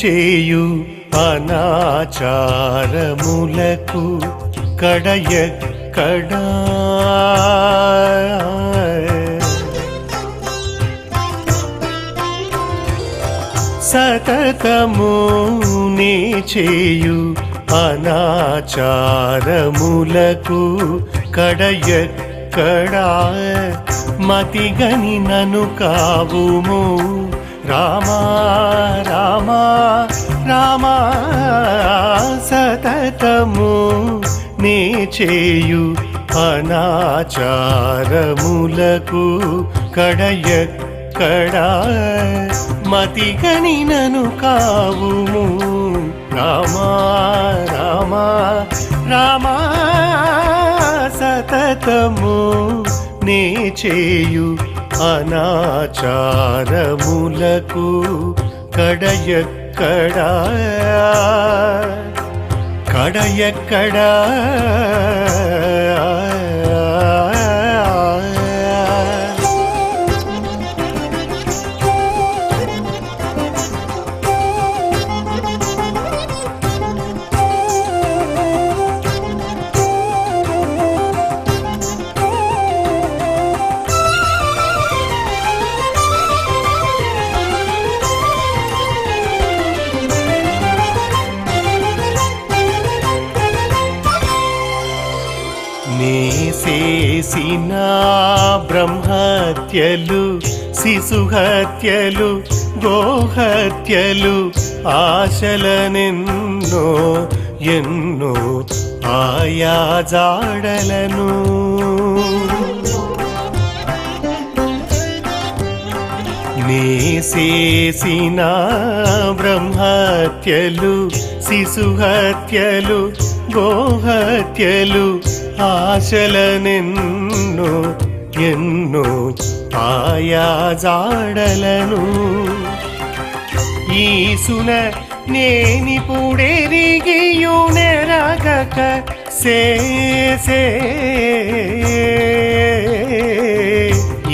చేయు అనాచారములకు కడయక్కడా సతతము నే చేయు అనాచారములకు కడయక్కడా మతిగని నను కావుము రామా. చేయు అనాచారములకు కడయక్కడా మతిగని నను కావుము. రామా రామా రామా సతతము. నే చేయు అనాచారములకు కడయక్కడా కడయక్కడా నీ బ్రహ్మహత్యలు శిశుహత్యలు గోహత్యలు ఆశలనెన్నో ఎన్నో ఆయా జాడలను. నీ బ్రహ్మత్యలు శిశుహత్యలు గోహత్యలు ఆశలనెన్నో ఎన్నో ఆయా జాడలను ఈసున నేనిపుడెరిగియునెరగక సేసే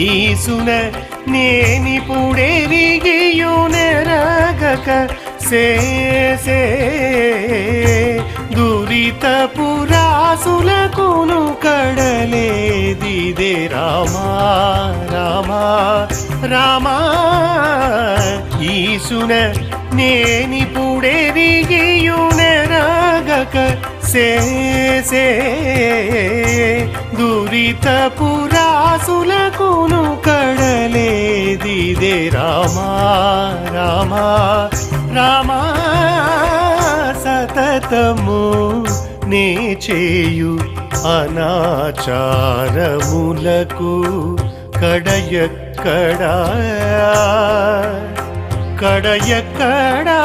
ఈసున నేనిపుడెరిగియునెరగక సేసే దురితపు పురాసులకును కడలేదిదే రామా రామా రామా. ఈసున నేనిపుడెరిగియునెరగక సేసే దురిత పురాసులకును కడలేదిదే రామా రామా రామా. సతతము నే చేయు అనాచారములకు కడయక్కడా? కడయక్కడా?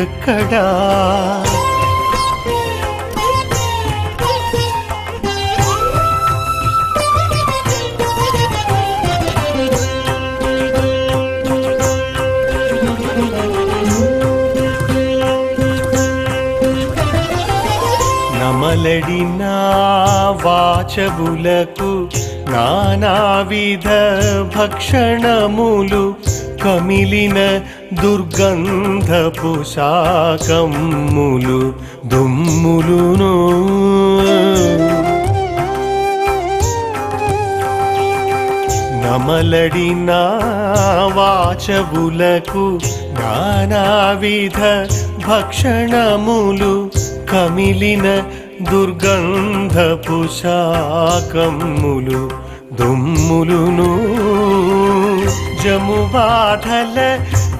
ఎక్కడా? నమలడిన వాచబులకు నానావిధ భక్షణములు కమిలిన దుర్గంధపు శాకమ్ములు దుమ్ములును. నమలడిన వాచబులకు నానావిధ భక్షణములు కమిలిన దుర్గంధపు శాకమ్ములు దుమ్ములును జముబాధల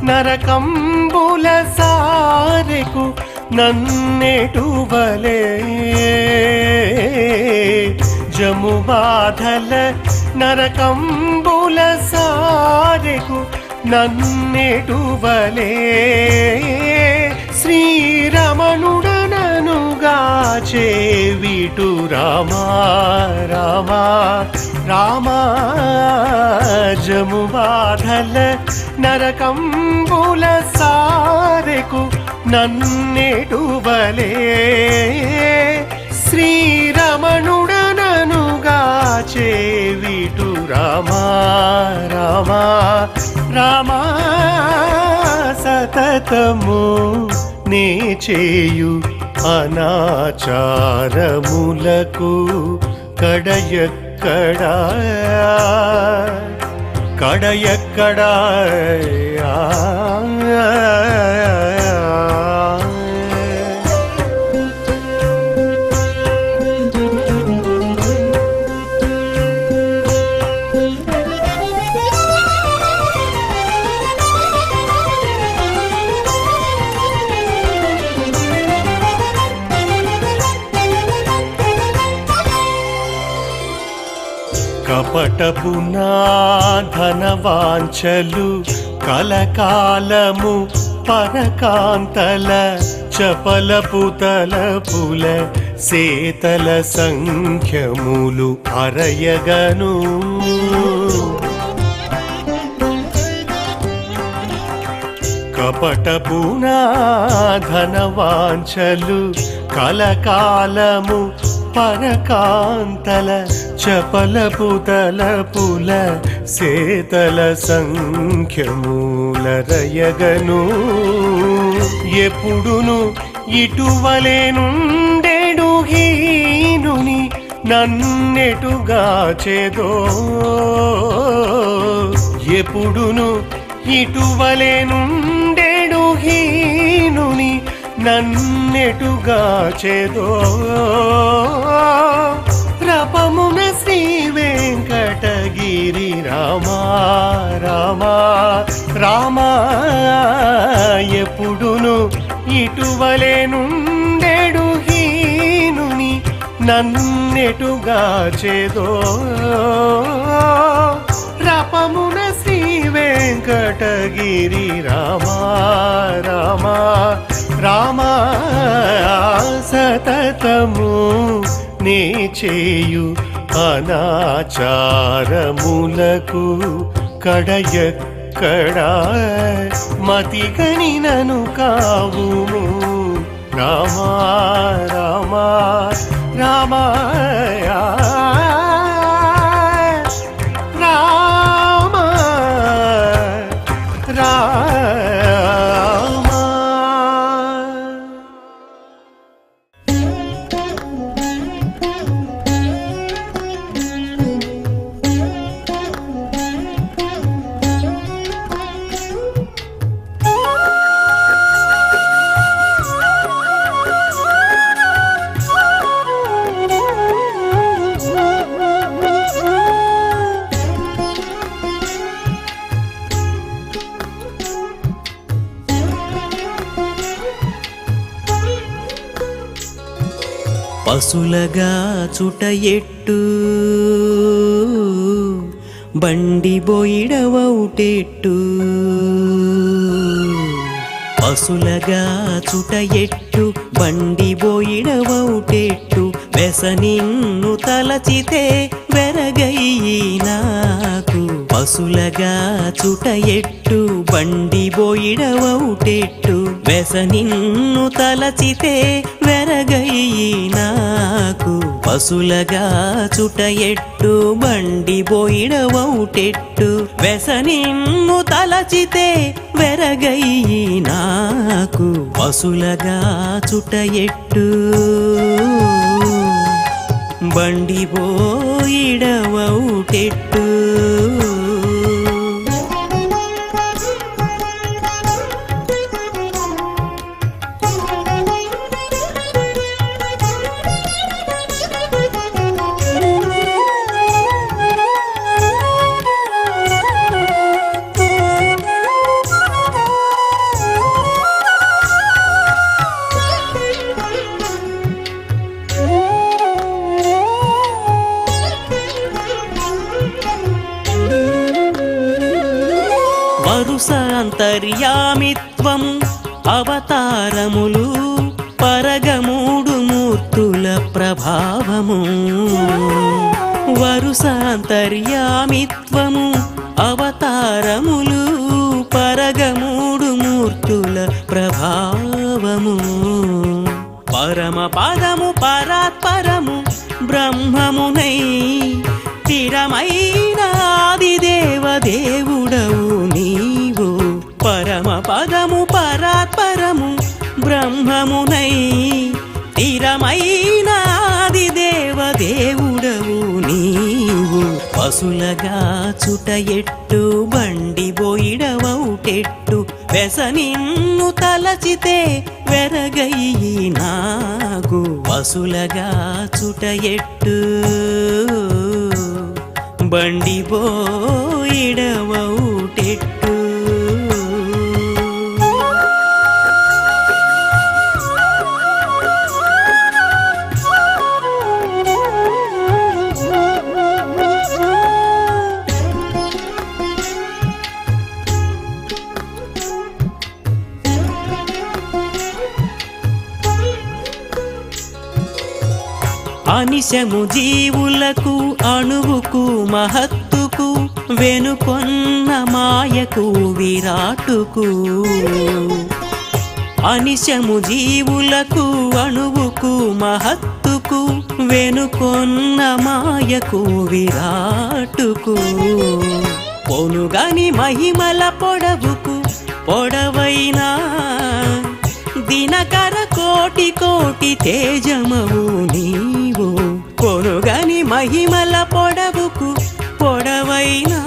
నరకంబుల సారెకు నన్నెటువలే. జముబాధల నరకంబుల సారెకు నన్నెటువలే. శ్రీరమణుడననుగా చేవిటు రామా రామా రామా జము బాధల నరకంబుల సారెకు నన్నెడువలే శ్రీరమణుడననుగా చేవిటు రామా రామా సతతము నే చేయు అనాచారములకు కడయక్కడా కడయక్కడా కపటపు నా ధనవాంఛలు కలకాలము పరకాంతల చపలపు తలపుల సేతల సంఖ్యములు అరయగను. కపటపు నా ధనవాంఛలు కలకాలము పరకాంతల చపలపుతలపుల తలపుల సేతల సంఖ్యమూలరయగను ఎప్పుడును ఇటువలేనుండెడు హీనుని నన్నెటుగా చేదో. ఎప్పుడును ఇటువలేనుండెడు హీనుని నన్నెటుగా చేదో. రపమున శ్రీ వెంకటగిరి రామా రామా రామా ఎప్పుడును ఇటువలే నుండెడు హీనుని నన్నెటుగా చేదో. రపమున శ్రీ వెంకటగిరి రామా రామా రామా సతతము నే చేయు అనాచారములకు కడయక్కడా? మతిగని నను కావుము రామా పసులగా చుట ఎట్టు? బండి బొయిడవౌటెట్టు పసులగా చుట ఎట్టు? బండి బొయిడవౌటెట్టు వెస నిన్ను తలచితే వెరగయ్యి నాకు. పసులగా చుట ఎట్టు? బండి బొయిడవౌటెట్టు వెస నిన్ను తలచితే వెరగయ్యి నాకు. పసులగా చుట ఎట్టు బండి బొయిడవౌటెట్టు. వెస నిన్ను తలచితే వెరగయి నాకు. పసులగా చుట ఎట్టు బండి బోయిడవౌటెట్టు. అంతర్యామిత్వం అవతారములు పరగమూడు మూర్తుల ప్రభావము. వరుసాంతర్యామిత్వము అవతారములు పరగమూడు మూర్తుల ప్రభావము. పరమ పదము పరాత్పరము పశులగా చుట ఎట్టు బండి బోయిడవౌటెట్టు వెస నిన్ను తలచితే వెరగయి నాగు వసులగా చుట ఎట్టు బండి బోయిడవౌటెట్టు అనిశము జీవులకు అణువుకు మహత్తుకు వెనుకొన్న మాయకు విరాటుకు. అనిశము జీవులకు అణువుకు మహత్తుకు వెనుకొన్న మాయకు విరాటుకు. పొనుగని మహిమల పొడవుకు పొడవైనా దినకర కోటి కోటి తేజమవు నీ కొనుగని మహిమల పొడవుకు పొడవైనా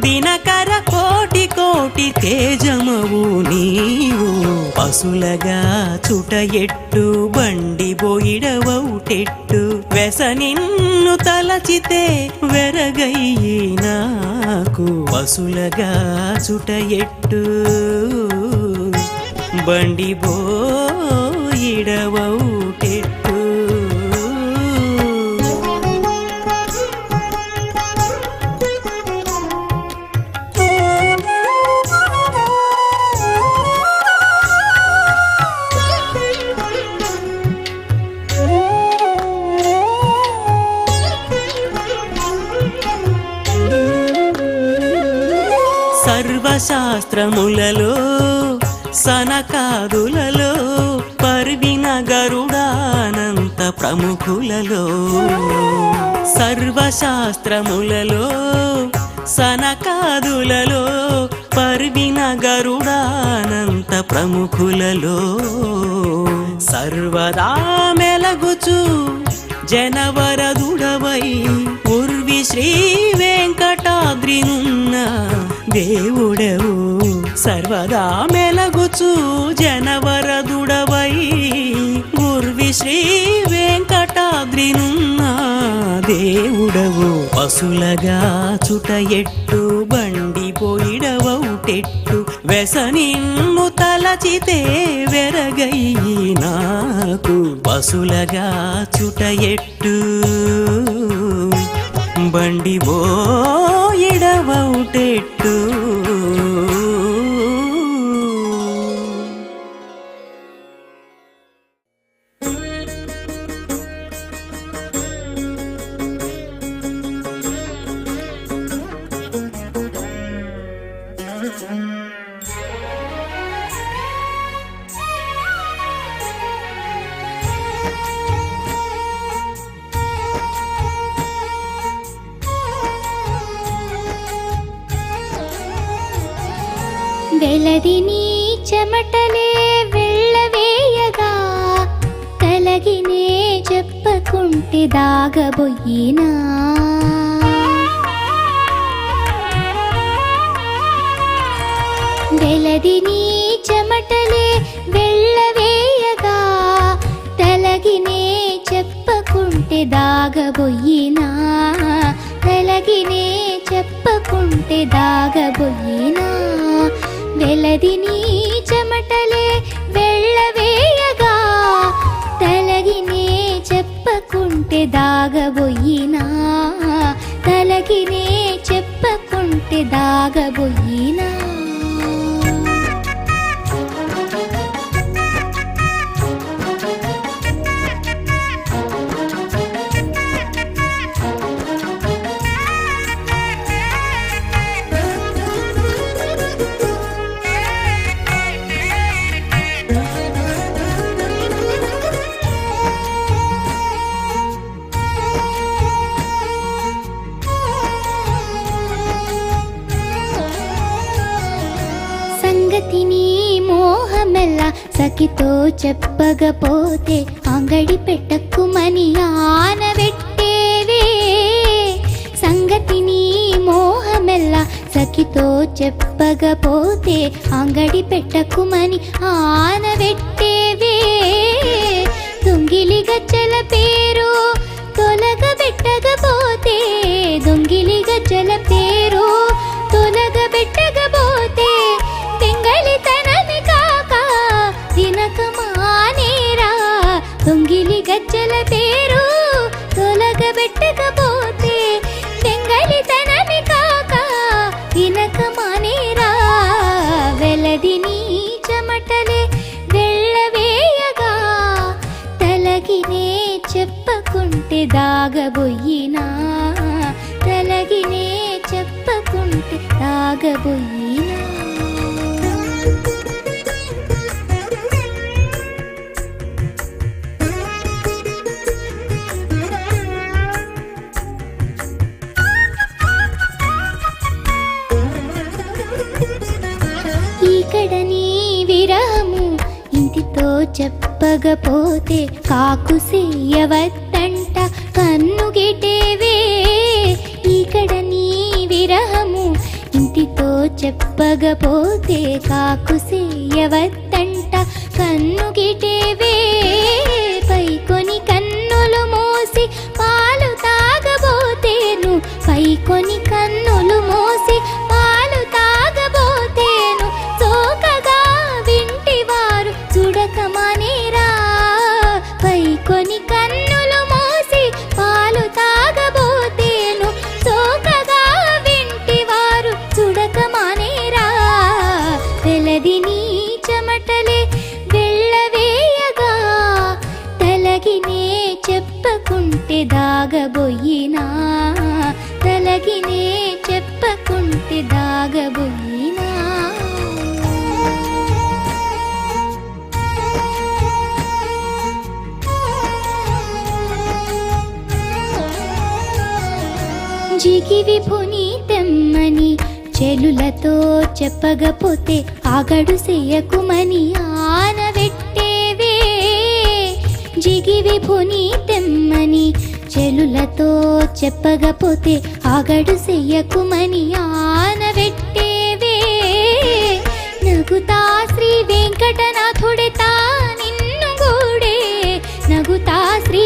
దినకర కోటి కోటి తేజమవు నీవు. పశులగా చుట ఎట్టు బండి బోయిడవౌటెట్టు వెస నిన్ను తలచితే వెరగయ్యి నాకు పశులగా చుట ఎట్టు బండి బోయిడవౌ క్షేత్రములలో సనకాదులలో పర్విన గరుడానంత ప్రముఖులలో. సర్వశాస్త్రములలో సనకాదులలో పర్విన గరుడానంత ప్రముఖులలో. సర్వదా మెలగుచు జనవరదుడవై ఉర్వి శ్రీ వెంకటాద్రినున్న దేవుడవు. సర్వదా మెలగుచు జనవరదుడవై గుర్వి శ్రీ వెంకటాద్రినున్న దేవుడవు. పశులగా చుట ఎట్టు బండి పోయిడవౌటెట్టు వెస నిన్ను తలచితే వెరగయ్యి నాకు. పశులగా చుట ఎట్టు. బండి ఓ ఎడవౌటెట్టు. చెప్పకపోతే అంగడి పెట్టకుమని ఆనబెట్టేవే. దొంగిలి గజ్జల పేరు తొలగబెట్టకపోతే దొంగిలి గజ్జల పేరు తిరగపోతే కాకు సేయవద్దంట. కన్ను గిటేవే ఇక్కడ నీ విరహము. ఇంటితో చెప్పగపోతే కాకు సేయవద్దంట. కన్ను చెలులతో చెప్పగపోతే ఆగడు చెయ్యకుమని ఆనబెట్టేవే. జిగివి పుని తెమ్మని చెలులతో చెప్పగపోతే ఆగడు చెయ్యకుమని ఆనబెట్టేవే. నగుతా శ్రీ వెంకటనాథుడితా నిన్ను గూడే. నగుతా శ్రీ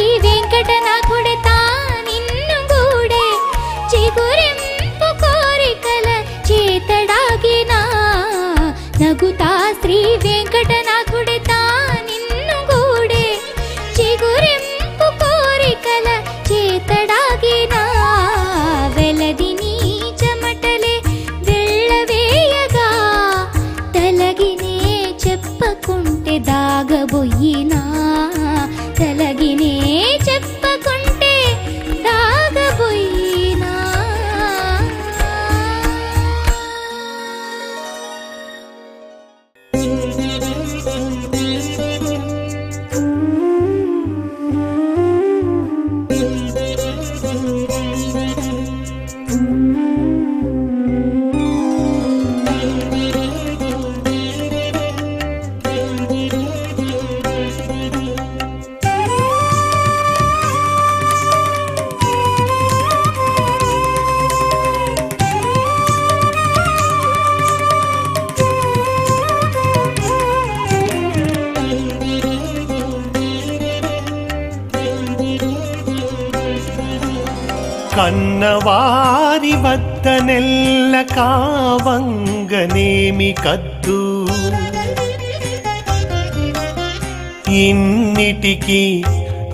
కన్నవారి వద్ద నెల్ల కావంగనేమి కద్దు. ఇన్నిటికి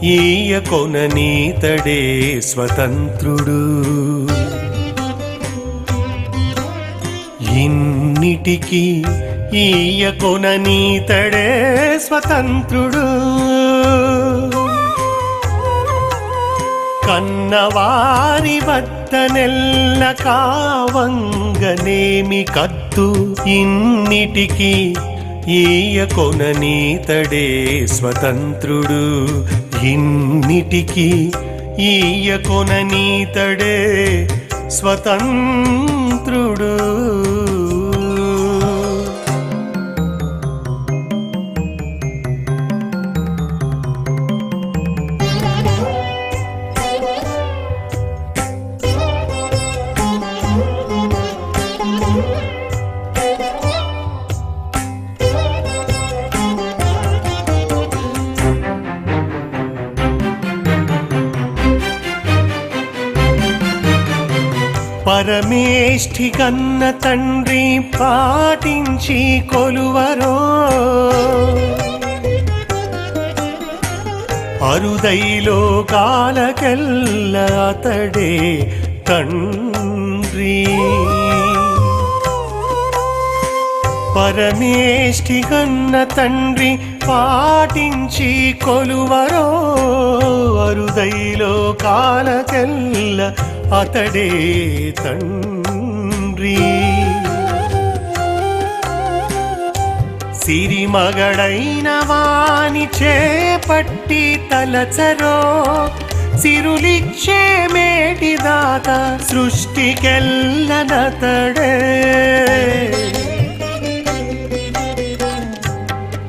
ఈయ కొననీతడే స్వతంత్రుడు. ఇన్నిటికి ఈయ కొననీతడే స్వతంత్రుడు. కన్నవారి వద్ద నెల్ల కావంగనేమి కద్దు ఇన్నిటికి ఈయ కొననీతడే స్వతంత్రుడు ఇన్నిటికి ఈయ కొననీతడే స్వతంత్రుడు. పరమేష్ఠి కన్న తండ్రి పాటించి కొలువరో. అరుదైలో కాలకెల్ల అతడే తండ్రి. పరమేష్ఠి కన్న తండ్రి పాటించి కొలువరో. అరుదైలో కాలకెల్ల అతడే తండ్రి. సిరిమగడైన వాని చేపట్టి తలచరో సిరులిచ్చే మేటిదాత సృష్టికెల్లనతడే.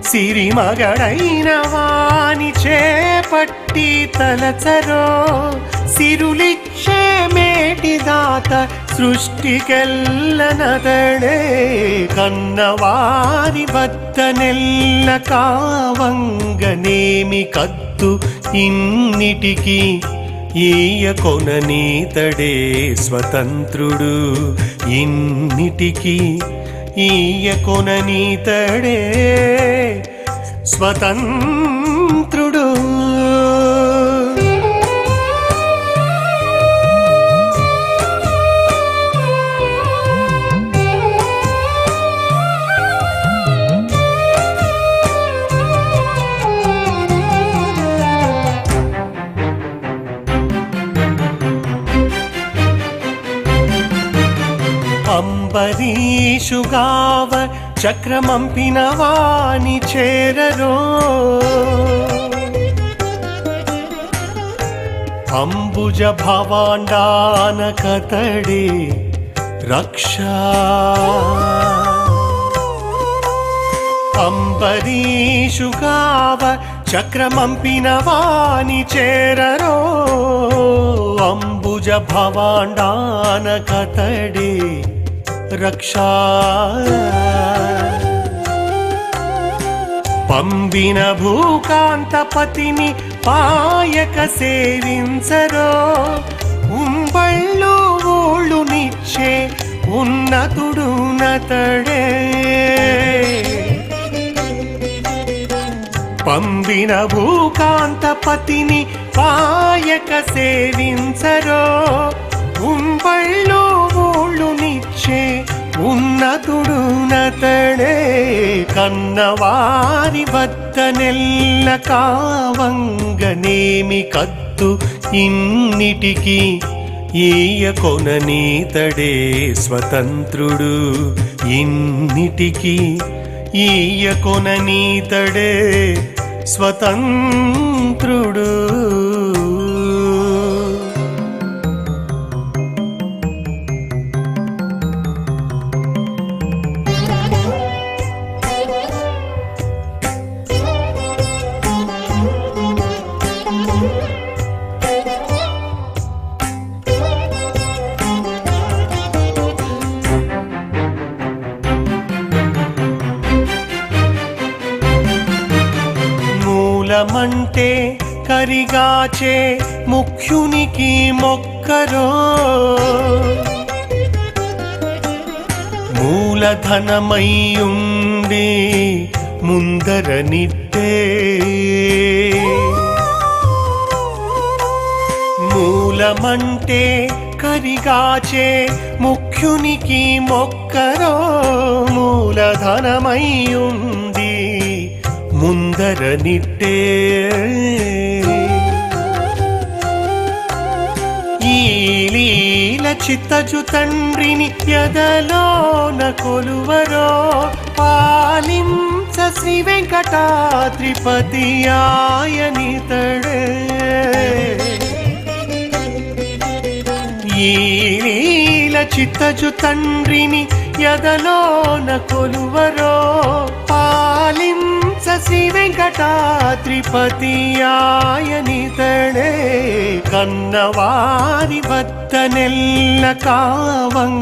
సిరిమగడైన వాని చేపట్టి తలచరో సిరులిచ్చే మేటిదాత సృష్టికెల్లనదడే కన్నవారి వద్ద నెల్ల కావంగనేమి కత్తు ఇన్నిటికి ఈయ కొననీతడే స్వతంత్రుడు ఇన్నిటికి ఈయ కొననీతడే స్వతంత్రుడు. పరీషుగావ చక్రమంపిన వాణి చేరరో. అంబుజ భవాండాన కతడి రక్షా. అంబరీషుగావ చక్రమంపిన వాణి చేరరో. అంబుజ భవాండాన కతడే రక్షా పంబిన భూకాంతపతిని పాయక సేవించరో ఉంబళ్ళు ఓళ్ళు నిచ్చే ఉన్నతుడు నతడే. పంబిన భూకాంతపతిని పాయక సేవించరో ఉంబళ్ళు ఓళ్ళు నిచ్చే ఉన్నతుడు నతడే కన్నవారి వద్ద నెల్ల కావంగనేమి కత్తు ఇన్నిటికి ఈయ కొననీతడే స్వతంత్రుడు ఇన్నిటికి ఈయ కొననీతడే స్వతంత్రుడు. గాచే ముఖ్యునికి మొక్కరో. మూలధనమయ్యుండి ముందర నిట్టే. మూలమంటే కరిగాచే ముఖ్యునికి మొక్కరో. మూలధనమయ్యుంది ముందర నిట్టే. లీల చిత్తజు తండ్రిని ఎదలోన కొలువరో పాలించ శ్రీ వెంకటాద్రిపతి ఆయనితడే ఈ లీల చిత్తజు తండ్రిని ఎదలోన కొలువరో శ్రీ వెంకటాద్రిపతి ఆయనితడే కన్నవారి వద్ద నెల్ల కావంగనేమి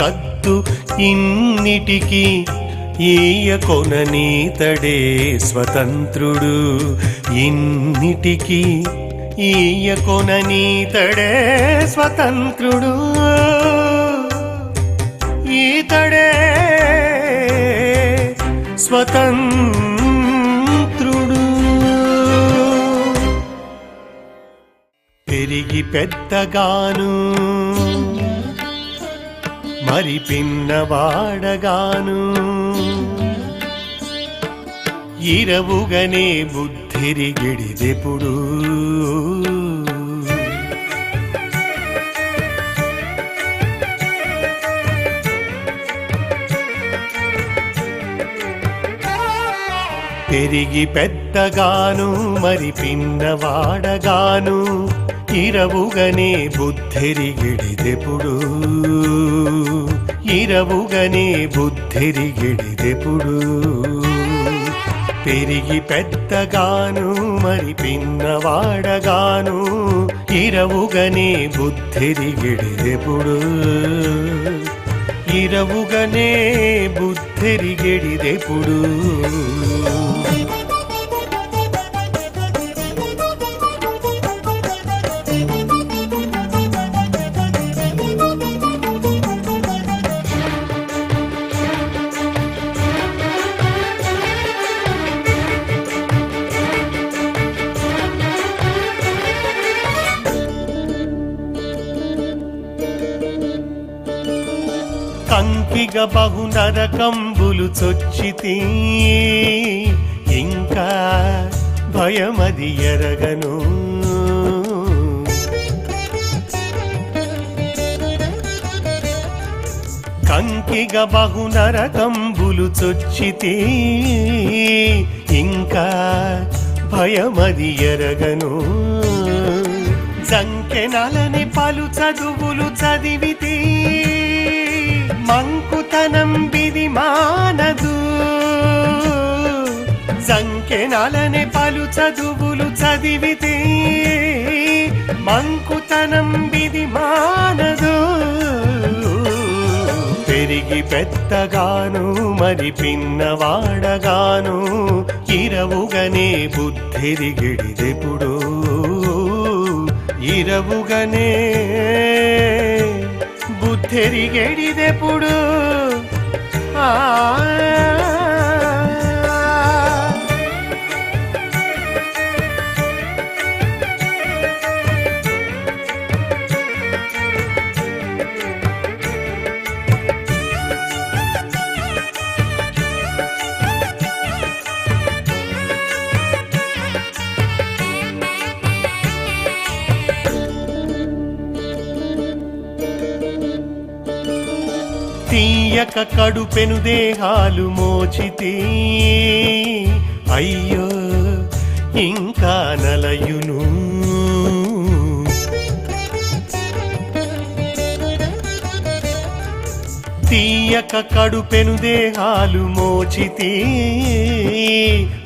కత్తు ఇన్నిటికి ఈయ కొననీతడే స్వతంత్రుడు ఇన్నిటికి ఈయ కొననీతడే స్వతంత్రుడు ఈతడే స్వతంత్రుడు. పెరిగి పెద్దగాను మరి పిన్నవాడగాను ఇరవుగనే బుద్ధిరిగిడిదెప్పుడు పెరిగి పెద్దగాను మరి పిన్నవాడగాను ఇరవుగనే బుద్ధిరిగిడిదెప్పుడు. ఇరవుగనే బుద్ధిరిగిడిదెప్పుడు. పెరిగి పెద్దగాను మరి పిన్నవాడగాను ఇరవుగనే బుద్ధిరిగిడిదెప్పుడు. ఇరవుగనే బుద్ధిరిగిడిదెప్పుడు. కంకిగ బహు నరకంబులు చొచ్చితి. ఇంకా భయమది ఎరగను. కంకిగ బహు నరకంబులు చొచ్చితి. ఇంకా భయమది ఎరగను. సంకెనలని పలు చదువులు చదివితే. మంకుతనం బిది మానదు. సంకెనలని పలు చదువులు చదివితే మంకుతనం బిది మానదు. పెరిగి పెద్దగాను మరి పిన్నవాడగాను ఇరవుగనే బుద్ధిరిగిడిదెప్పుడు ఇరవుగనే బుద్ధిరిగెడిదెప్పుడు ఆ అయ్యక కడుపెను దేహాలు మోచితే అయ్యో ఇంకా నలయును. తీయక కడుపెను దేహాలు మోచితే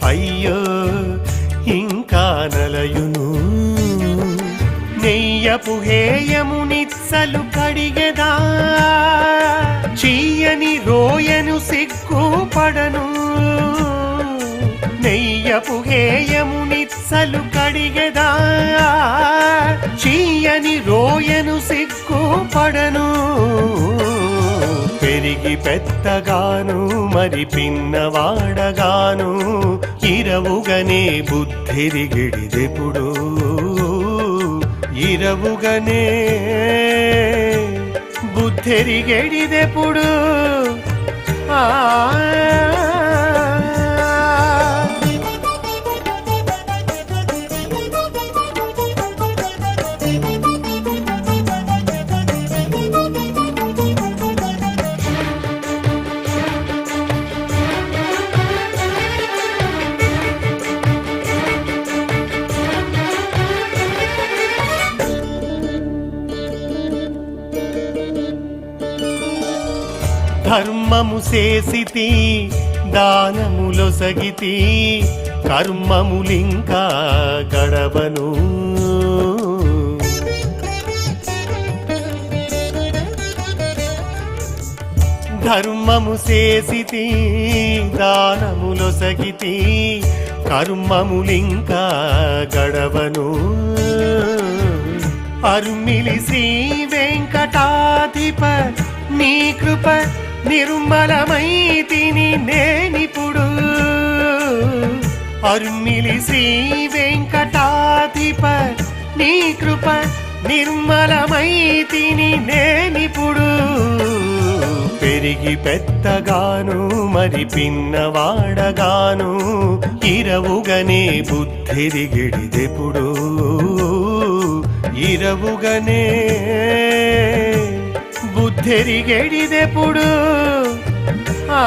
అయ్యో ఇంకా నలయును. నెయ్యపు హేయము నిత్సలు కడిగెదా చీయని రోయను సిగ్గుపడను నెయ్యపు హేయము నిత్సలు కడిగెదా. చీయని రోయను సిగ్గుపడను పెరిగి పెద్దగాను మరి పిన్నవాడగాను ఇరవుగనే బుద్ధిరిగిడిదెప్పుడు ఇరవుగనే బుద్ధిరిగెడిదెప్పుడు ఆ కర్మము చేసితి దానములొసగితి కర్మములింకా గడవను. ధర్మము చేసితి దానములొసగితి కర్మములింకా గడవను. అరుమిలి శ్రీ వెంకటాధిప నీ కృప నిర్మలమై తిని నేనిప్పుడు. అరుణిలి శ్రీ వెంకటాధిప నీ కృప నిర్మలమై తిని నేనిప్పుడు. పెరిగి పెద్దగాను మరి పిన్నవాడగాను ఇరవుగనే బుద్ధిరిగిడిదెప్పుడు. ఇరవుగనే తెరిగేడిదెప్పుడు? ఆ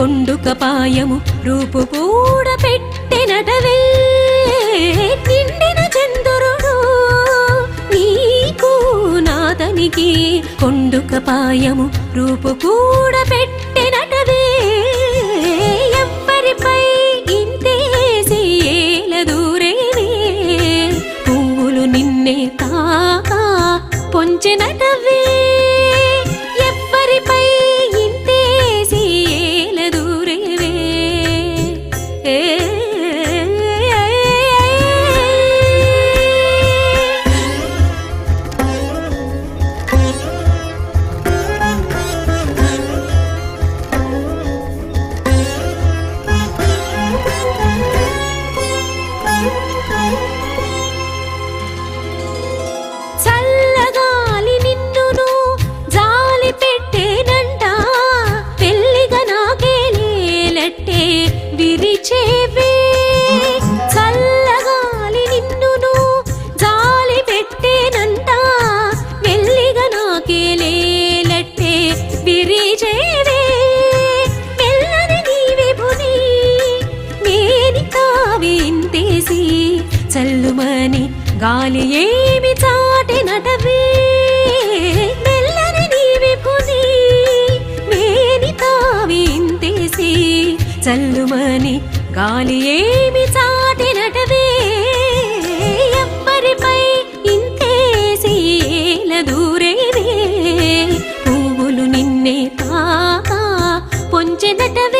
కొండుకపాయము రూపు కూడా పెట్టినటవే. నిండిన చంద్రుడు నీకు కొండుక పాయము రూపు కూడ పెట్టినటవే. ఎవ్వరిపై ఇంతేసి ఏల దూరేవే పువ్వులు నిన్నే కాక పొంచినటవే. ಎದಟವೇ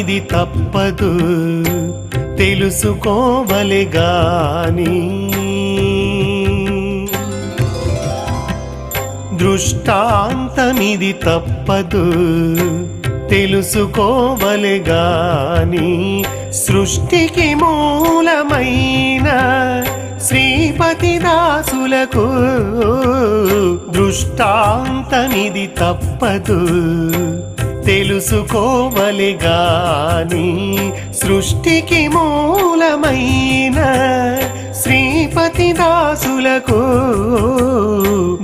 దృష్టాంతమిది తప్పదు. తెలుసుకోవలే గాని దృష్టాంతమిది తప్పదు. తెలుసుకోవలే గాని సృష్టికి మూలమైన శ్రీపతి దాసులకు దృష్టాంతమిది తప్పదు. తెలుసుకోవలె గాని సృష్టికి మూలమైన శ్రీపతి దాసులకు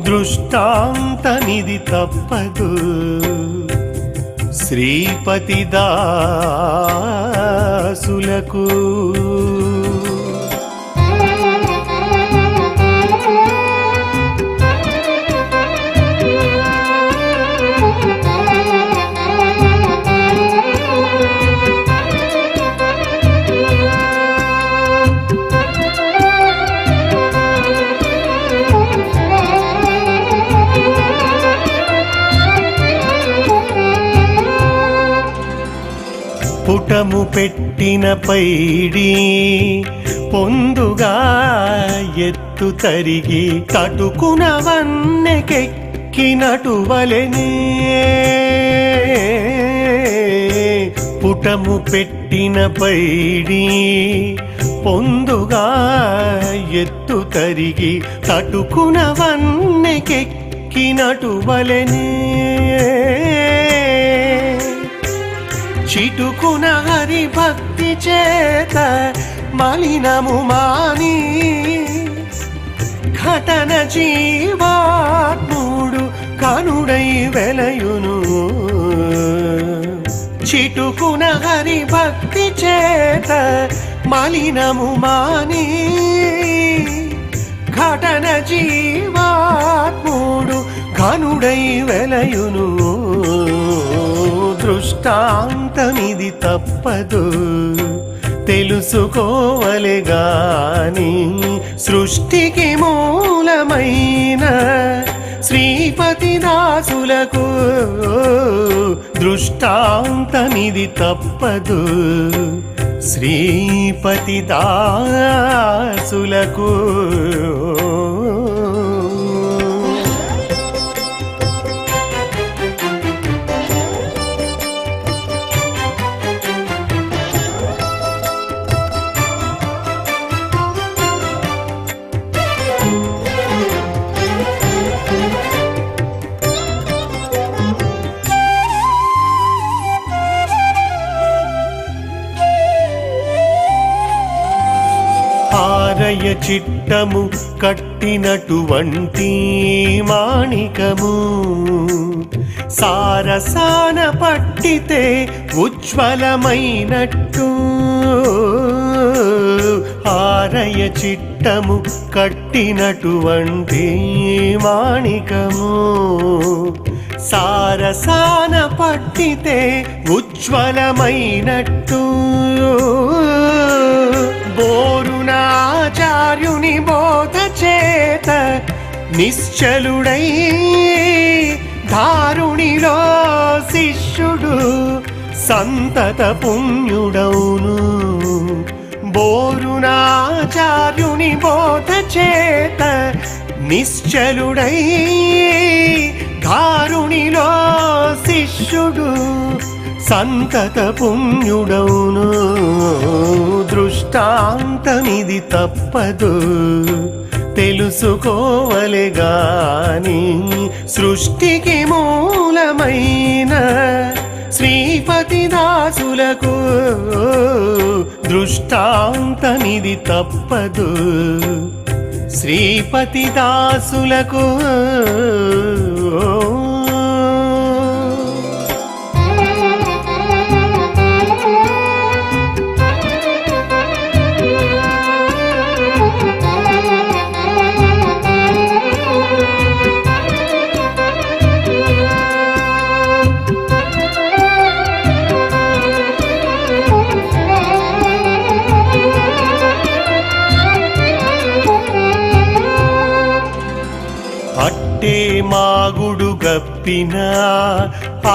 దృష్టాంతమిది తప్పదు. శ్రీపతి దాసులకు పుటము పెట్టిన పైడి పొందుగా ఎత్తు తరిగి తటుకున వన్నెకెక్కినటు వలెనే. పుటము పెట్టిన పైడి పొందుగా ఎత్తు తరిగి తటుకున వన్నెకెక్కినటు వలెనే. చిటుకున హరి భక్తి చేత మలినము మాని. ఘటన జీవాత్ముడు కనుడై వెలయును. చిటుకున హరి భక్తి చేత మలినము మాని. ఘటన జీవాత్ముడు కనుడై వెలయును. దృష్టాంతమిది తప్పదు. తెలుసుకోవలెగాని సృష్టికి మూలమైన శ్రీపతి దాసులకు దృష్టాంతమిది తప్పదు. శ్రీపతి దాసులకు చిట్టము కట్టినటువంటి మాణికము. సారసాన పట్టితే ఉజ్వలమైనట్టు. ఆరయ చిట్టము కట్టినటువంటి మాణికము. సారసాన పట్టితే ఉజ్వలమైనట్టు. ఆచార్యుని బోధ చేత నిశ్చలుడై దారుణిలో శిష్యుడు సంతత పుణ్యుడౌను బోరునాచార్యుని బోధ చేత నిశ్చలుడై దారుణిలో శిష్యుడు సంతత పుణ్యుడౌను దృష్టాంతమిది తప్పదు. తెలుసుకోవలె గాని సృష్టికి మూలమైన శ్రీపతి దాసులకు దృష్టాంతమిది తప్పదు. శ్రీపతి మాగుడు గప్పిన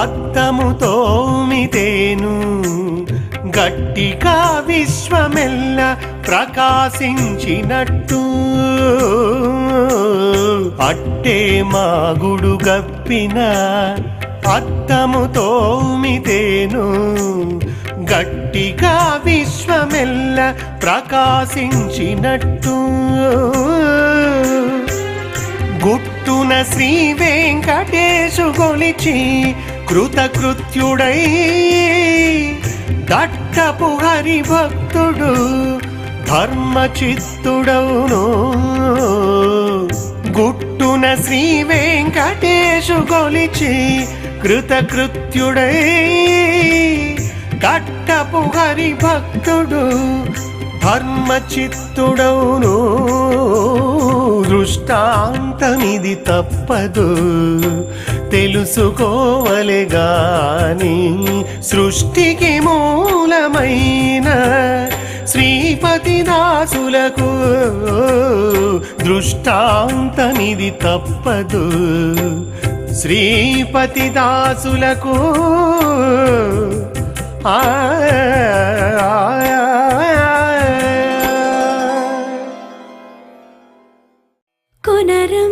అద్దము తోమితేను గట్టిగా విశ్వమెల్ల ప్రకాశించినట్టు. అట్టే మాగుడు గప్పిన అద్దము తోమితేను గట్టిగా విశ్వమెల్ల ప్రకాశించినట్టు. గుట్టున శ్రీ వెంకటేశు గొలిచి కృతకృత్యుడై. దట్టపు హరి భక్తుడు ధర్మచిత్తుడవును. గుట్టున శ్రీ వెంకటేశు గొలిచి కృతకృత్యుడై. కట్టపు హరి భక్తుడు ధర్మచిత్తుడవును. దృష్టాంతమిది తప్పదు. తెలుసుకోవలేగాని సృష్టికి మూలమైన శ్రీపతి దాసులకు దృష్టాంతమిది తప్పదు. శ్రీపతి దాసులకు ఆ புனரம்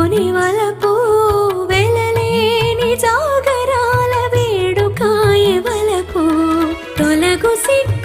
బుదిగొని వలపు వెలలేని జాగరాల వేడుకాయ వలపు తొలగు సిక్కుల